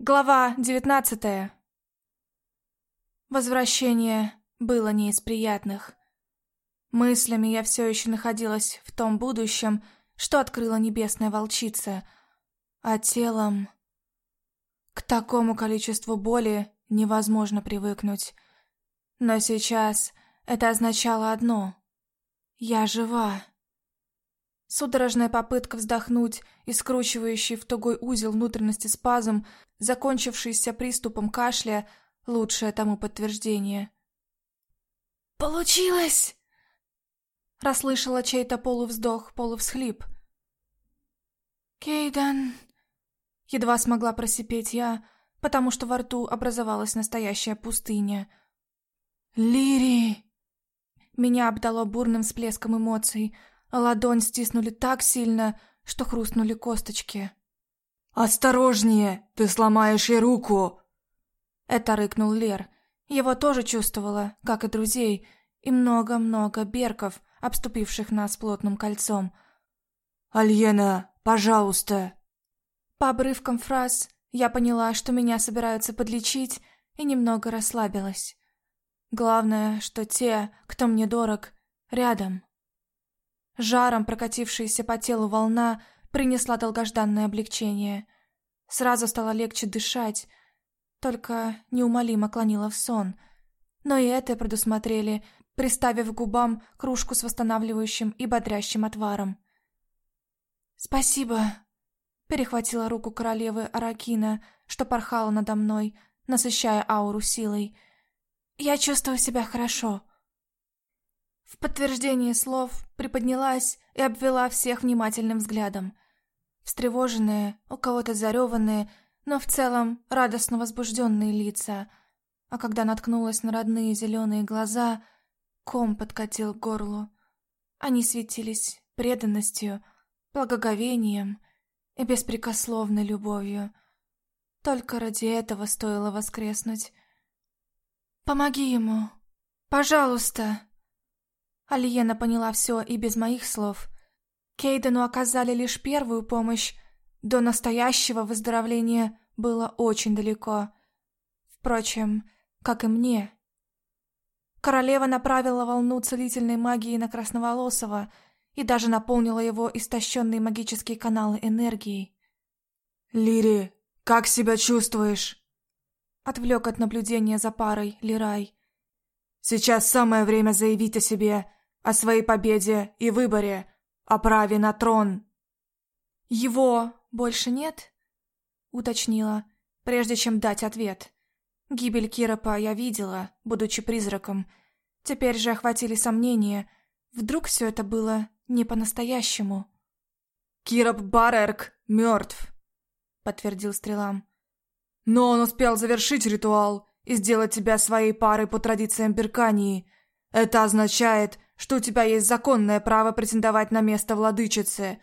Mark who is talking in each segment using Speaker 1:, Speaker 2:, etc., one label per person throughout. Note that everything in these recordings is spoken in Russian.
Speaker 1: Глава девятнадцатая. Возвращение было не из приятных. Мыслями я все еще находилась в том будущем, что открыла небесная волчица, а телом... К такому количеству боли невозможно привыкнуть. Но сейчас это означало одно — я жива. Судорожная попытка вздохнуть и скручивающий в тугой узел внутренности спазм, закончившийся приступом кашля, лучшее тому подтверждение. «Получилось!» Расслышала чей-то полувздох, полувсхлип. «Кейдан...» Едва смогла просипеть я, потому что во рту образовалась настоящая пустыня. «Лири!» Меня обдало бурным всплеском эмоций — Ладонь стиснули так сильно, что хрустнули косточки.
Speaker 2: «Осторожнее! Ты сломаешь ей руку!»
Speaker 1: Это рыкнул Лер. Его тоже чувствовала, как и друзей, и много-много берков, обступивших нас плотным кольцом.
Speaker 2: «Альена, пожалуйста!»
Speaker 1: По обрывкам фраз я поняла, что меня собираются подлечить, и немного расслабилась. Главное, что те, кто мне дорог, рядом. Жаром прокатившаяся по телу волна принесла долгожданное облегчение. Сразу стало легче дышать, только неумолимо клонила в сон. Но и это предусмотрели, приставив к губам кружку с восстанавливающим и бодрящим отваром. «Спасибо», — перехватила руку королевы Аракина, что порхала надо мной, насыщая ауру силой. «Я чувствую себя хорошо». В подтверждение слов приподнялась и обвела всех внимательным взглядом. Встревоженные, у кого-то зареванные, но в целом радостно возбужденные лица. А когда наткнулась на родные зеленые глаза, ком подкатил к горлу. Они светились преданностью, благоговением и беспрекословной любовью. Только ради этого стоило воскреснуть. «Помоги ему! Пожалуйста!» Алиена поняла все и без моих слов. Кейдену оказали лишь первую помощь. До настоящего выздоровления было очень далеко. Впрочем, как и мне. Королева направила волну целительной магии на Красноволосого и даже наполнила его истощенные магические каналы энергией.
Speaker 2: «Лири, как себя чувствуешь?»
Speaker 1: Отвлек от наблюдения за парой Лирай.
Speaker 2: «Сейчас самое время заявить о себе о своей победе и выборе, о праве на трон.
Speaker 1: «Его больше нет?» — уточнила, прежде чем дать ответ. Гибель Киропа я видела, будучи призраком. Теперь же охватили сомнения. Вдруг все это было не по-настоящему?
Speaker 2: «Кироп Барерк мертв», — подтвердил Стрелам. «Но он успел завершить ритуал и сделать тебя своей парой по традициям Беркании. Это означает, что у тебя есть законное право претендовать на место владычицы.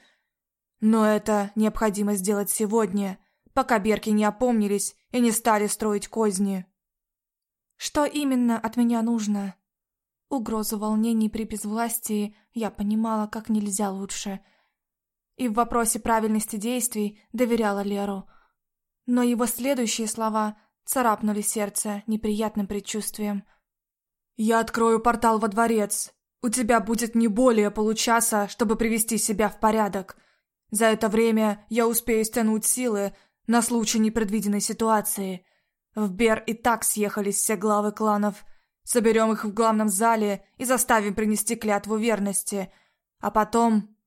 Speaker 2: Но это необходимо сделать сегодня, пока берки не опомнились и не стали строить козни.
Speaker 1: Что именно от меня нужно? Угрозу волнений при безвластии я понимала как нельзя лучше. И в вопросе правильности действий доверяла Леру. Но его следующие слова царапнули сердце неприятным предчувствием.
Speaker 2: «Я открою портал во дворец. У тебя будет не более получаса, чтобы привести себя в порядок. За это время я успею стянуть силы на случай непредвиденной ситуации. В Бер и так съехались все главы кланов. Соберем их в главном зале и заставим принести клятву верности. А потом...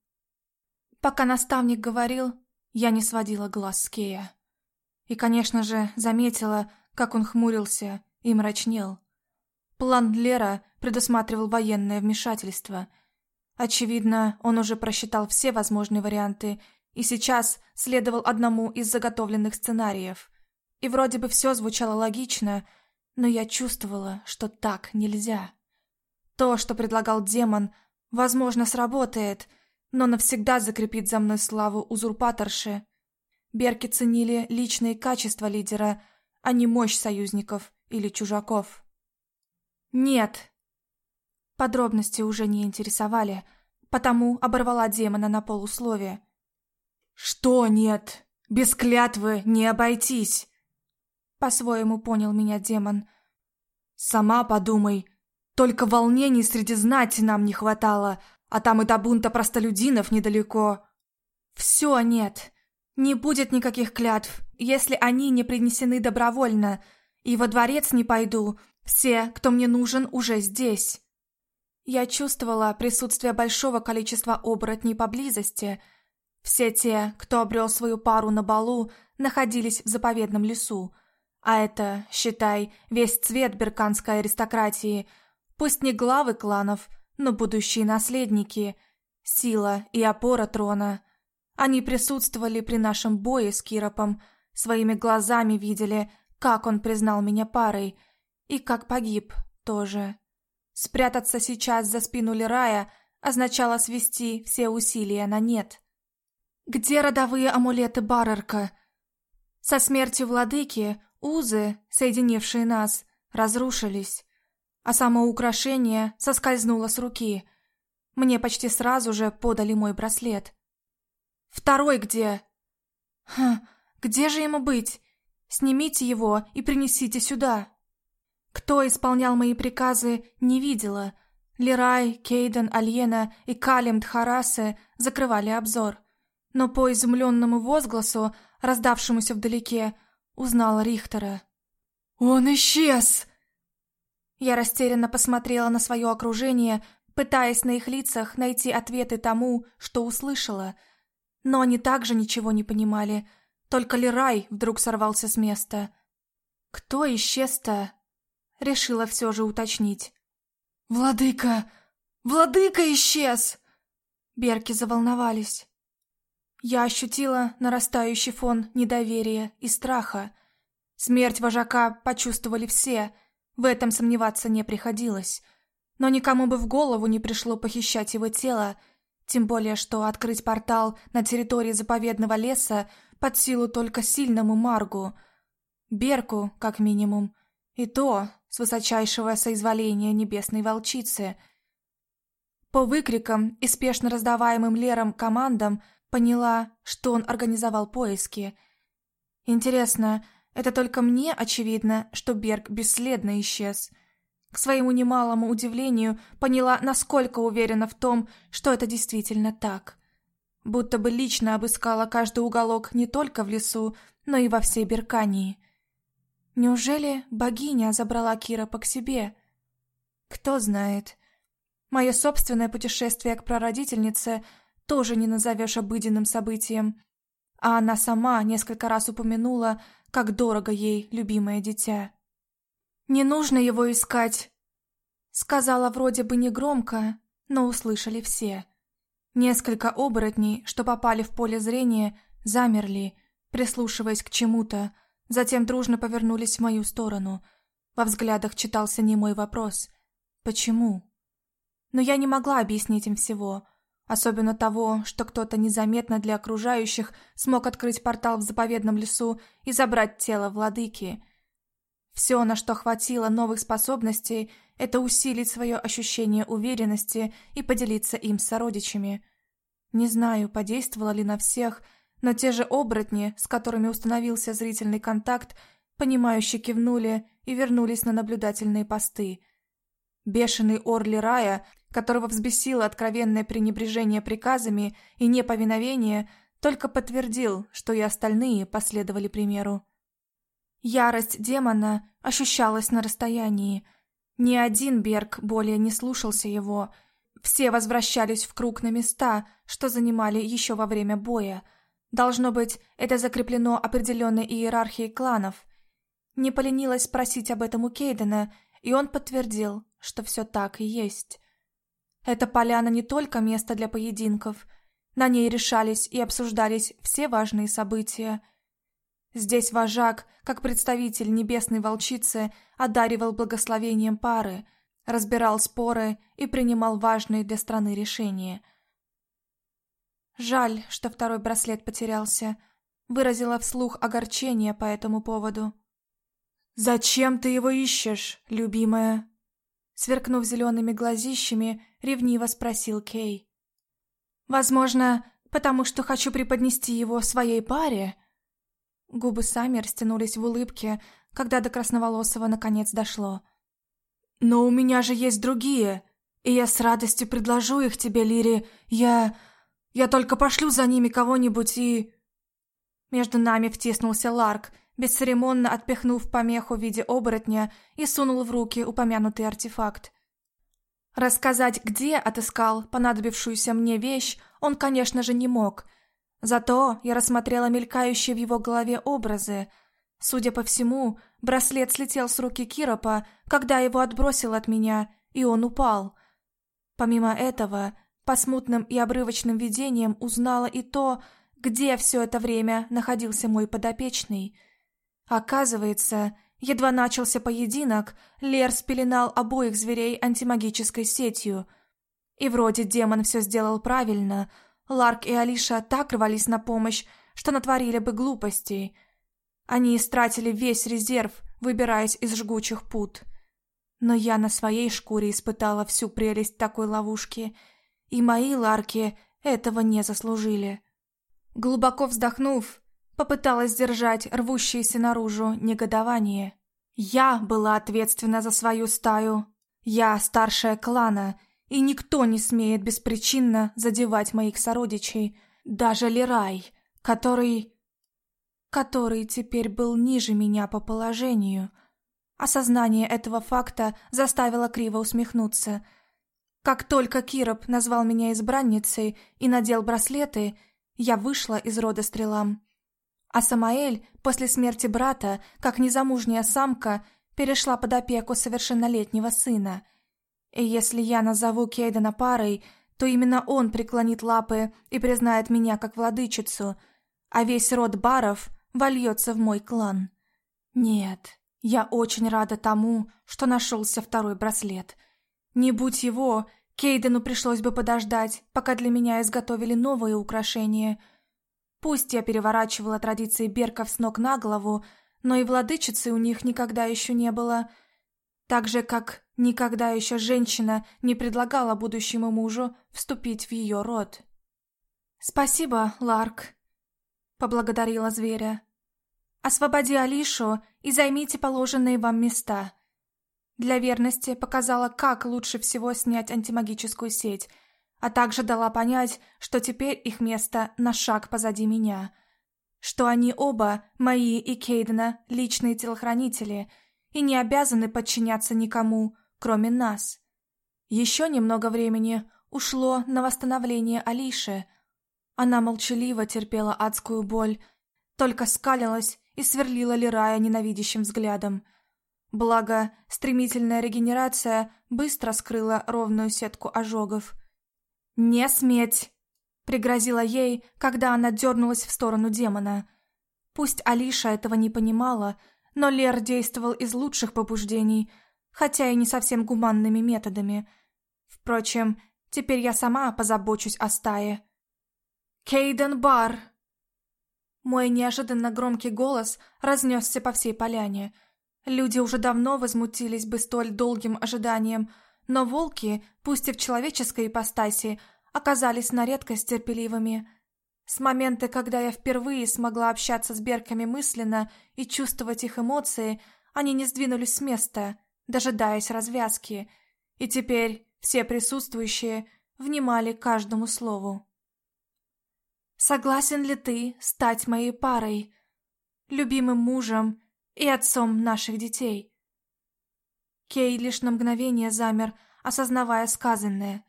Speaker 1: Пока наставник говорил, я не сводила глаз с Кея. И, конечно же, заметила, как он хмурился и мрачнел. План Лера предусматривал военное вмешательство. Очевидно, он уже просчитал все возможные варианты и сейчас следовал одному из заготовленных сценариев. И вроде бы все звучало логично, но я чувствовала, что так нельзя. То, что предлагал демон, возможно, сработает, но навсегда закрепит за мной славу узурпаторши. Берки ценили личные качества лидера, а не мощь союзников или чужаков. «Нет». Подробности уже не интересовали, потому оборвала демона на полусловие.
Speaker 2: «Что нет? Без клятвы не обойтись.
Speaker 1: По-своему понял меня демон.
Speaker 2: «Сама подумай. Только волнений среди знати нам не хватало, а там и до бунта простолюдинов недалеко».
Speaker 1: «Все нет. Не будет никаких клятв, если они не принесены добровольно. И во дворец не пойду. Все, кто мне нужен, уже здесь». Я чувствовала присутствие большого количества оборотней поблизости. Все те, кто обрел свою пару на балу, находились в заповедном лесу. А это, считай, весь цвет берканской аристократии. Пусть не главы кланов, но будущие наследники. Сила и опора трона. Они присутствовали при нашем бое с Киропом, своими глазами видели, как он признал меня парой, и как погиб тоже. Спрятаться сейчас за спину Лерая означало свести все усилия на нет. Где родовые амулеты Баррерка? Со смертью владыки узы, соединившие нас, разрушились, а само украшение соскользнуло с руки. Мне почти сразу же подали мой браслет. Второй где? Хм, где же ему быть? Снимите его и принесите сюда. Кто исполнял мои приказы, не видела. Лирай, Кейден, Альена и Калим Дхарасе закрывали обзор. Но по изумленному возгласу, раздавшемуся вдалеке, узнала Рихтера.
Speaker 2: «Он исчез!»
Speaker 1: Я растерянно посмотрела на свое окружение, пытаясь на их лицах найти ответы тому, что услышала. Но они также ничего не понимали. Только Лирай вдруг сорвался с места. «Кто исчез-то?» Решила все же уточнить.
Speaker 2: «Владыка! Владыка исчез!»
Speaker 1: Берки заволновались. Я ощутила нарастающий фон недоверия и страха. Смерть вожака почувствовали все, в этом сомневаться не приходилось. Но никому бы в голову не пришло похищать его тело, тем более что открыть портал на территории заповедного леса под силу только сильному Маргу. Берку, как минимум, и то с высочайшего соизволения небесной волчицы. По выкрикам и спешно раздаваемым Лером командам поняла, что он организовал поиски. Интересно, это только мне очевидно, что Берг бесследно исчез. К своему немалому удивлению поняла, насколько уверена в том, что это действительно так. Будто бы лично обыскала каждый уголок не только в лесу, но и во всей Беркании. Неужели богиня забрала Киропа к себе? Кто знает. Мое собственное путешествие к прародительнице тоже не назовешь обыденным событием. А она сама несколько раз упомянула, как дорого ей любимое дитя. «Не нужно его искать», — сказала вроде бы негромко, но услышали все. Несколько оборотней, что попали в поле зрения, замерли, прислушиваясь к чему-то, Затем дружно повернулись в мою сторону. Во взглядах читался немой вопрос. «Почему?» Но я не могла объяснить им всего. Особенно того, что кто-то незаметно для окружающих смог открыть портал в заповедном лесу и забрать тело владыки. Все, на что хватило новых способностей, это усилить свое ощущение уверенности и поделиться им с сородичами. Не знаю, подействовало ли на всех, но те же оборотни, с которыми установился зрительный контакт, понимающе кивнули и вернулись на наблюдательные посты. Бешеный Орли Рая, которого взбесило откровенное пренебрежение приказами и неповиновение, только подтвердил, что и остальные последовали примеру. Ярость демона ощущалась на расстоянии. Ни один Берг более не слушался его. Все возвращались в круг на места, что занимали еще во время боя – Должно быть, это закреплено определенной иерархией кланов. Не поленилась спросить об этом у Кейдена, и он подтвердил, что все так и есть. Эта поляна не только место для поединков, на ней решались и обсуждались все важные события. Здесь вожак, как представитель небесной волчицы, одаривал благословением пары, разбирал споры и принимал важные для страны решения – Жаль, что второй браслет потерялся. Выразила вслух огорчение по этому поводу.
Speaker 2: «Зачем ты его ищешь, любимая?»
Speaker 1: Сверкнув зелеными глазищами, ревниво спросил Кей. «Возможно, потому что хочу преподнести его своей паре?» Губы сами растянулись в улыбке, когда до Красноволосого наконец дошло.
Speaker 2: «Но у меня же есть другие, и я с радостью предложу их тебе, Лири. Я... я только пошлю за ними кого-нибудь и...»
Speaker 1: Между нами втиснулся Ларк, бесцеремонно отпихнув помеху в виде оборотня и сунул в руки упомянутый артефакт. Рассказать, где отыскал понадобившуюся мне вещь, он, конечно же, не мог. Зато я рассмотрела мелькающие в его голове образы. Судя по всему, браслет слетел с руки Киропа, когда его отбросил от меня, и он упал. Помимо этого, по смутным и обрывочным видениям узнала и то, где все это время находился мой подопечный. Оказывается, едва начался поединок, Лер спеленал обоих зверей антимагической сетью. И вроде демон все сделал правильно, Ларк и Алиша так рвались на помощь, что натворили бы глупостей. Они истратили весь резерв, выбираясь из жгучих пут. Но я на своей шкуре испытала всю прелесть такой ловушки, и мои Ларки этого не заслужили. Глубоко вздохнув, попыталась сдержать рвущееся наружу негодование. Я была ответственна за свою стаю. Я старшая клана, и никто не смеет беспричинно задевать моих сородичей, даже Лерай, который... который теперь был ниже меня по положению. Осознание этого факта заставило криво усмехнуться. Как только Кироп назвал меня избранницей и надел браслеты, я вышла из рода стрелам. А Самаэль после смерти брата, как незамужняя самка, перешла под опеку совершеннолетнего сына. И если я назову Кейдена парой, то именно он преклонит лапы и признает меня как владычицу, а весь род баров вольется в мой клан. Нет, я очень рада тому, что нашелся второй браслет. Не будь его, Кейдену пришлось бы подождать, пока для меня изготовили новые украшения. Пусть я переворачивала традиции берков с ног на голову, но и владычицы у них никогда еще не было. Так же, как никогда еще женщина не предлагала будущему мужу вступить в ее род. «Спасибо, Ларк», — поблагодарила зверя. «Освободи Алишу и займите положенные вам места». Для верности показала, как лучше всего снять антимагическую сеть, а также дала понять, что теперь их место на шаг позади меня. Что они оба, мои и Кейдена, личные телохранители, и не обязаны подчиняться никому, кроме нас. Еще немного времени ушло на восстановление Алиши. Она молчаливо терпела адскую боль, только скалилась и сверлила Лирая ненавидящим взглядом – Благо, стремительная регенерация быстро скрыла ровную сетку ожогов. «Не сметь!» — пригрозила ей, когда она дернулась в сторону демона. Пусть Алиша этого не понимала, но Лер действовал из лучших побуждений, хотя и не совсем гуманными методами. Впрочем, теперь я сама позабочусь о стае. «Кейден Бар!» Мой неожиданно громкий голос разнесся по всей поляне — Люди уже давно возмутились бы столь долгим ожиданием, но волки, пусть и в человеческой ипостаси, оказались на редкость терпеливыми. С момента, когда я впервые смогла общаться с берками мысленно и чувствовать их эмоции, они не сдвинулись с места, дожидаясь развязки, и теперь все присутствующие внимали каждому слову. «Согласен ли ты стать моей парой, любимым мужем и отцом наших детей. Кей лишь на мгновение замер, осознавая сказанное.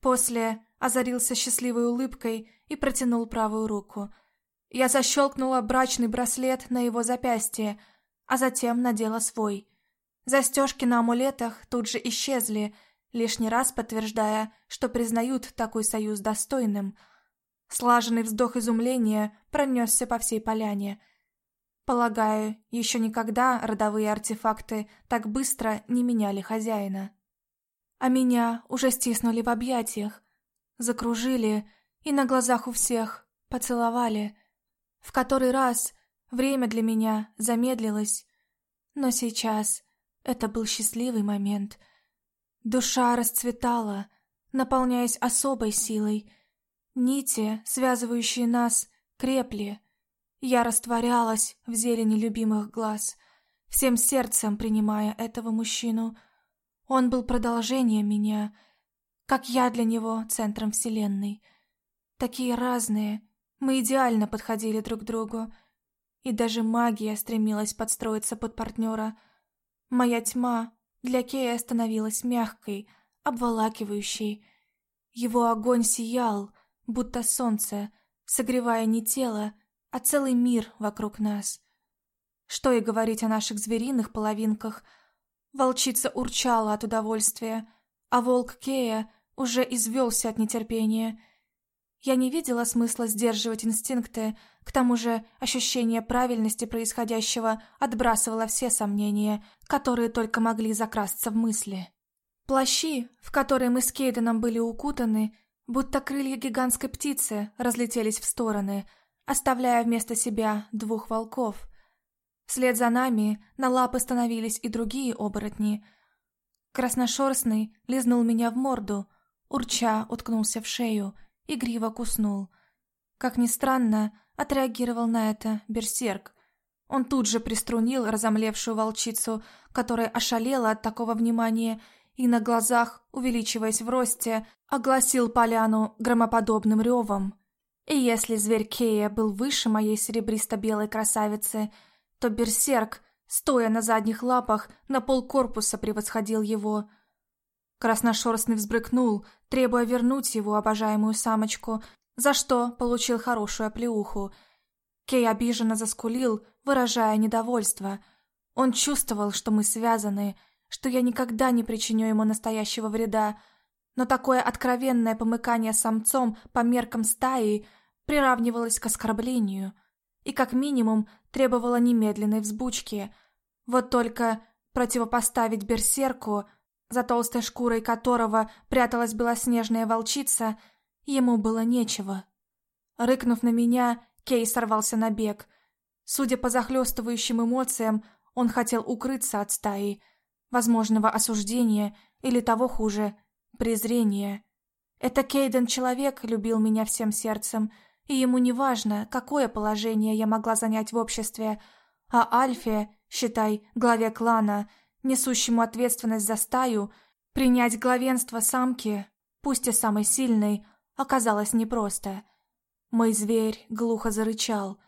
Speaker 1: После озарился счастливой улыбкой и протянул правую руку. Я защелкнула брачный браслет на его запястье, а затем надела свой. Застежки на амулетах тут же исчезли, лишний раз подтверждая, что признают такой союз достойным. Слаженный вздох изумления пронесся по всей поляне — Полагаю, еще никогда родовые артефакты так быстро не меняли хозяина. А меня уже стиснули в объятиях, закружили и на глазах у всех поцеловали. В который раз время для меня замедлилось, но сейчас это был счастливый момент. Душа расцветала, наполняясь особой силой. Нити, связывающие нас, крепли — я растворялась в зелени любимых глаз. всем сердцем принимая этого мужчину. Он был продолжением меня, как я для него центром вселенной. Такие разные, мы идеально подходили друг к другу, и даже магия стремилась подстроиться под партнера. Моя тьма для Кея становилась мягкой, обволакивающей. Его огонь сиял, будто солнце, согревая не тело, а целый мир вокруг нас. Что и говорить о наших звериных половинках. Волчица урчала от удовольствия, а волк Кея уже извелся от нетерпения. Я не видела смысла сдерживать инстинкты, к тому же ощущение правильности происходящего отбрасывало все сомнения, которые только могли закрасться в мысли. Плащи, в которые мы с Кейденом были укутаны, будто крылья гигантской птицы, разлетелись в стороны, оставляя вместо себя двух волков. Вслед за нами на лапы становились и другие оборотни. Красношерстный лизнул меня в морду, урча уткнулся в шею, игриво куснул. Как ни странно, отреагировал на это берсерк. Он тут же приструнил разомлевшую волчицу, которая ошалела от такого внимания и на глазах, увеличиваясь в росте, огласил поляну громоподобным ревом. И если зверь Кея был выше моей серебристо-белой красавицы, то берсерк, стоя на задних лапах, на полкорпуса превосходил его. Красношерстный взбрыкнул, требуя вернуть его обожаемую самочку, за что получил хорошую оплеуху. Кей обиженно заскулил, выражая недовольство. Он чувствовал, что мы связаны, что я никогда не причиню ему настоящего вреда, но такое откровенное помыкание самцом по меркам стаи приравнивалось к оскорблению и как минимум требовало немедленной взбучки. Вот только противопоставить берсерку, за толстой шкурой которого пряталась белоснежная волчица – Ему было нечего. Рыкнув на меня, Кей сорвался на бег. Судя по захлестывающим эмоциям, он хотел укрыться от стаи, возможного осуждения или того хуже, презрения. Это Кейден человек любил меня всем сердцем, и ему не важно, какое положение я могла занять в обществе, а Альфе, считай, главе клана, несущему ответственность за стаю, принять главенство самки, пусть и самой сильной, оказалось непросто. Мой зверь глухо зарычал.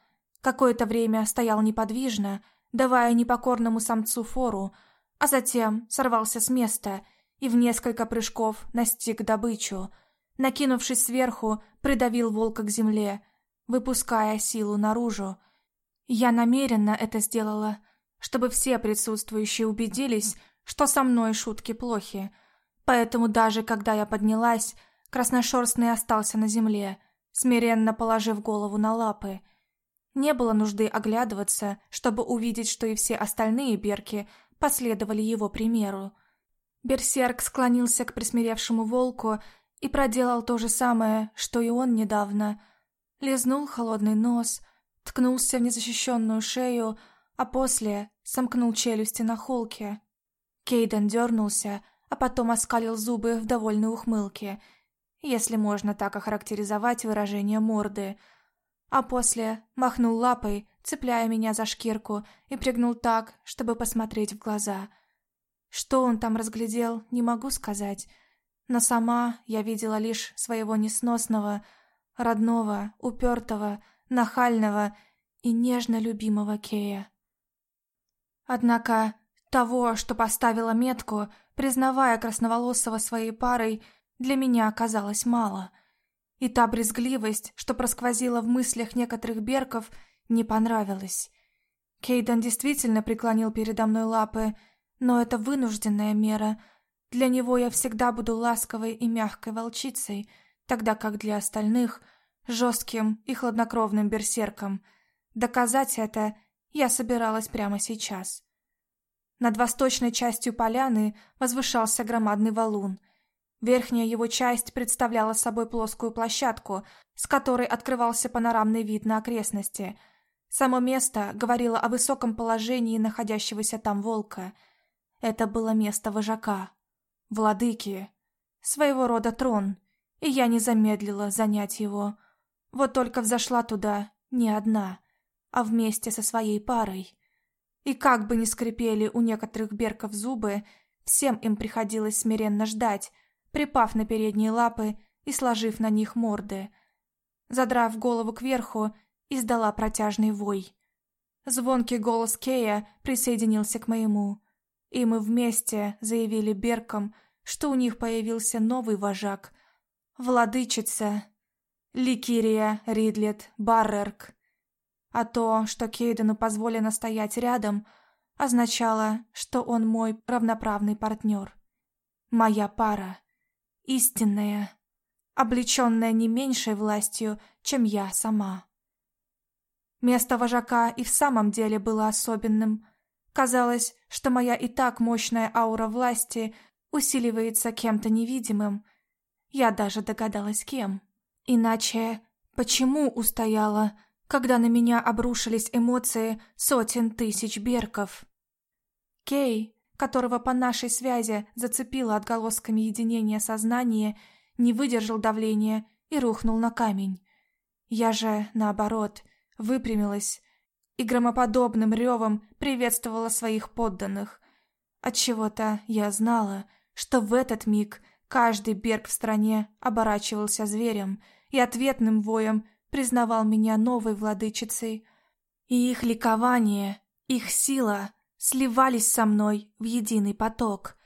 Speaker 1: Какое-то время стоял неподвижно, давая непокорному самцу фору, а затем сорвался с места и в несколько прыжков настиг добычу. Накинувшись сверху, придавил волка к земле, выпуская силу наружу. Я намеренно это сделала, чтобы все присутствующие убедились, что со мной шутки плохи. Поэтому даже когда я поднялась, Красношерстный остался на земле, смиренно положив голову на лапы. Не было нужды оглядываться, чтобы увидеть, что и все остальные берки последовали его примеру. Берсерк склонился к присмиревшему волку и проделал то же самое, что и он недавно. Лизнул холодный нос, ткнулся в незащищенную шею, а после сомкнул челюсти на холке. Кейден дернулся, а потом оскалил зубы в довольной ухмылке – если можно так охарактеризовать выражение морды. А после махнул лапой, цепляя меня за шкирку, и пригнул так, чтобы посмотреть в глаза. Что он там разглядел, не могу сказать, но сама я видела лишь своего несносного, родного, упертого, нахального и нежно любимого Кея. Однако того, что поставила метку, признавая красноволосого своей парой, для меня оказалось мало. И та брезгливость, что просквозила в мыслях некоторых берков, не понравилась. Кейден действительно преклонил передо мной лапы, но это вынужденная мера. Для него я всегда буду ласковой и мягкой волчицей, тогда как для остальных — жестким и хладнокровным берсерком. Доказать это я собиралась прямо сейчас. Над восточной частью поляны возвышался громадный валун — Верхняя его часть представляла собой плоскую площадку, с которой открывался панорамный вид на окрестности. Само место говорило о высоком положении находящегося там волка. Это было место вожака, владыки, своего рода трон, и я не замедлила занять его. Вот только взошла туда не одна, а вместе со своей парой. И как бы ни скрипели у некоторых берков зубы, всем им приходилось смиренно ждать, припав на передние лапы и сложив на них морды. Задрав голову кверху, издала протяжный вой. Звонкий голос Кея присоединился к моему, и мы вместе заявили беркам, что у них появился новый вожак, владычица Ликирия Ридлет Баррерк. А то, что Кейдену позволено стоять рядом, означало, что он мой равноправный партнер. Моя пара. Истинная облеченная не меньшей властью, чем я сама. Место вожака и в самом деле было особенным. Казалось, что моя и так мощная аура власти усиливается кем-то невидимым. Я даже догадалась, кем. Иначе почему устояла, когда на меня обрушились эмоции сотен тысяч берков? Кей, которого по нашей связи зацепило отголосками единения сознания, не выдержал давления и рухнул на камень. Я же, наоборот, выпрямилась и громоподобным ревом приветствовала своих подданных. Отчего-то я знала, что в этот миг каждый берг в стране оборачивался зверем и ответным воем признавал меня новой владычицей. И их ликование, их сила сливались со мной в единый поток.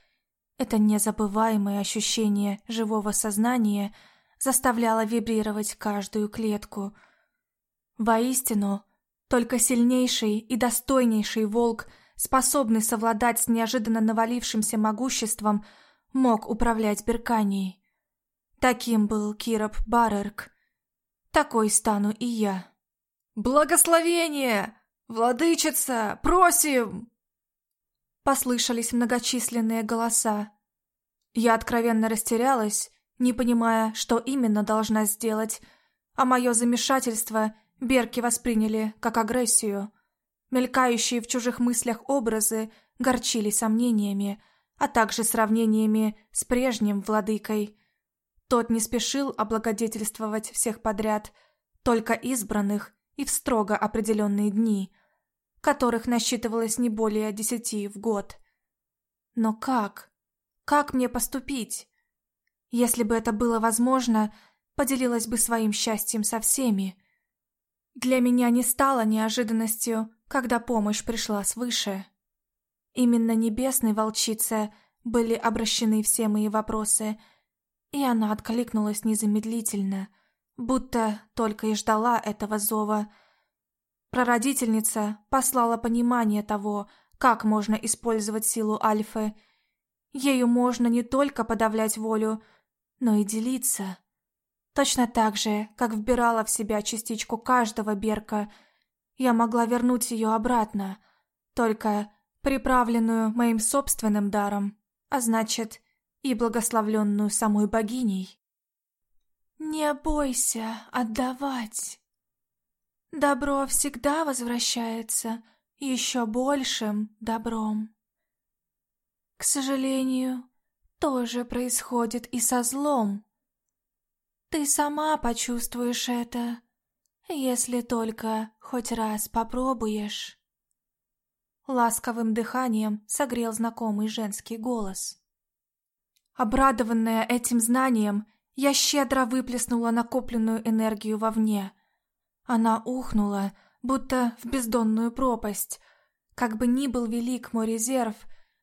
Speaker 1: Это незабываемое ощущение живого сознания заставляло вибрировать каждую клетку. Воистину, только сильнейший и достойнейший волк, способный совладать с неожиданно навалившимся могуществом, мог управлять Берканией. Таким был Кироп Барерк. Такой стану и я.
Speaker 2: «Благословение! Владычица, просим!»
Speaker 1: Послышались многочисленные голоса. Я откровенно растерялась, не понимая, что именно должна сделать, а мое замешательство Берки восприняли как агрессию. Мелькающие в чужих мыслях образы горчили сомнениями, а также сравнениями с прежним владыкой. Тот не спешил облагодетельствовать всех подряд, только избранных и в строго определенные дни – которых насчитывалось не более десяти в год. Но как? Как мне поступить? Если бы это было возможно, поделилась бы своим счастьем со всеми. Для меня не стало неожиданностью, когда помощь пришла свыше. Именно небесной волчице были обращены все мои вопросы, и она откликнулась незамедлительно, будто только и ждала этого зова – Прародительница послала понимание того, как можно использовать силу Альфы. Ею можно не только подавлять волю, но и делиться. Точно так же, как вбирала в себя частичку каждого Берка, я могла вернуть ее обратно, только приправленную моим собственным даром, а значит, и благословленную самой богиней. «Не бойся отдавать», Добро всегда возвращается еще большим добром. К сожалению, тоже происходит и со злом. Ты сама почувствуешь это, если только хоть раз попробуешь. Ласковым дыханием согрел знакомый женский голос. Обрадованная этим знанием, я щедро выплеснула накопленную энергию вовне – она ухнула, будто в бездонную пропасть. Как бы ни был велик мой резерв,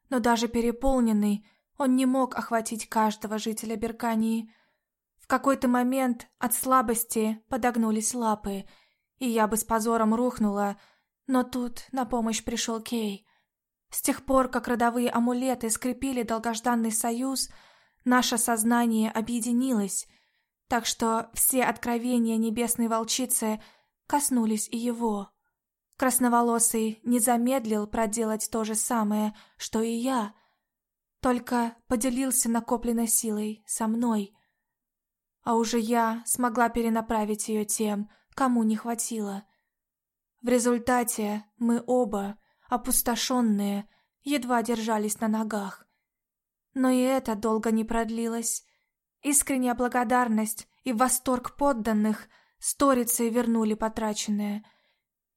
Speaker 1: но даже переполненный, он не мог охватить каждого жителя Беркании. В какой-то момент от слабости подогнулись лапы, и я бы с позором рухнула, но тут на помощь пришел Кей. С тех пор, как родовые амулеты скрепили долгожданный союз, наше сознание объединилось, так что все откровения небесной волчицы – коснулись и его. Красноволосый не замедлил проделать то же самое, что и я, только поделился накопленной силой со мной. А уже я смогла перенаправить ее тем, кому не хватило. В результате мы оба, опустошенные, едва держались на ногах. Но и это долго не продлилось. Искренняя благодарность и восторг подданных – Сторицей вернули потраченное.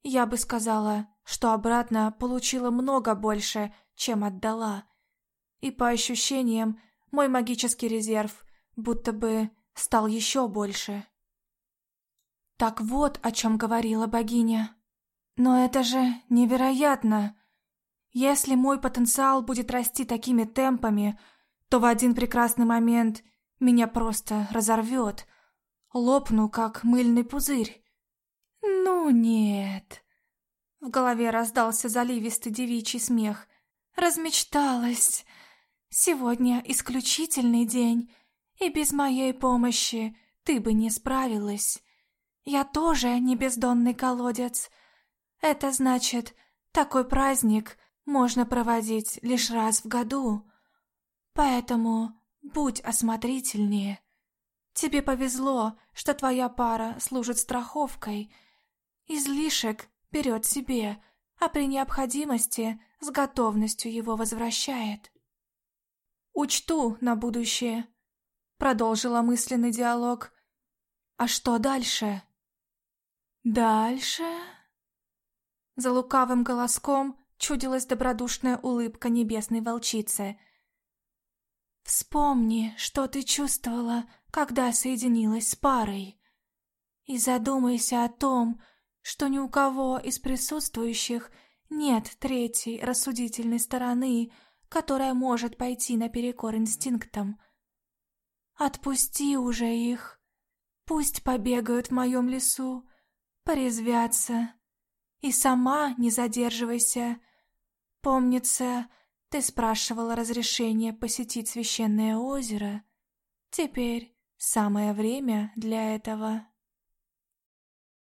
Speaker 1: Я бы сказала, что обратно получила много больше, чем отдала. И по ощущениям, мой магический резерв будто бы стал еще больше. Так вот, о чем говорила богиня. Но это же невероятно. Если мой потенциал будет расти такими темпами, то в один прекрасный момент меня просто разорвет. Лопну, как мыльный пузырь. Ну нет. В голове раздался заливистый девичий смех. Размечталась. Сегодня исключительный день, и без моей помощи ты бы не справилась. Я тоже не бездонный колодец. Это значит, такой праздник можно проводить лишь раз в году. Поэтому будь осмотрительнее. Тебе повезло, что твоя пара служит страховкой. Излишек берет себе, а при необходимости с готовностью его возвращает. «Учту на будущее», — продолжила мысленный диалог. «А что дальше?» «Дальше?» За лукавым голоском чудилась добродушная улыбка небесной волчицы. «Вспомни, что ты чувствовала, когда соединилась с парой, и задумайся о том, что ни у кого из присутствующих нет третьей рассудительной стороны, которая может пойти наперекор инстинктам. Отпусти уже их, пусть побегают в моем лесу, порезвятся, и сама не задерживайся, Помнится, ты спрашивала разрешение посетить священное озеро. Теперь самое время для этого.